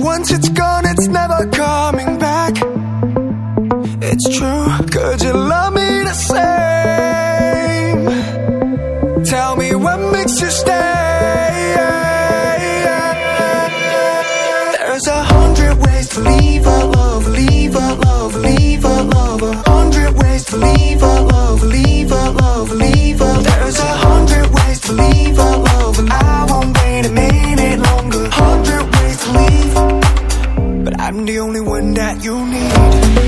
Once it's gone, it's never coming back. It's true. Could you love me the same? Tell me what makes you stay. There's a the only one that you need.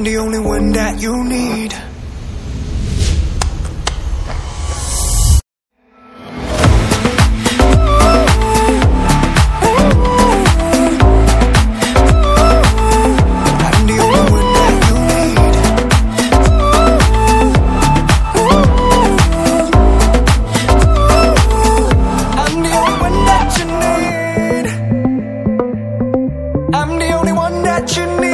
I'm the only one that you need. I'm the only one that you need.